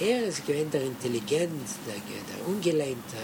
Er ist gewähnt der Intelligenz, der, der Ungeleimte,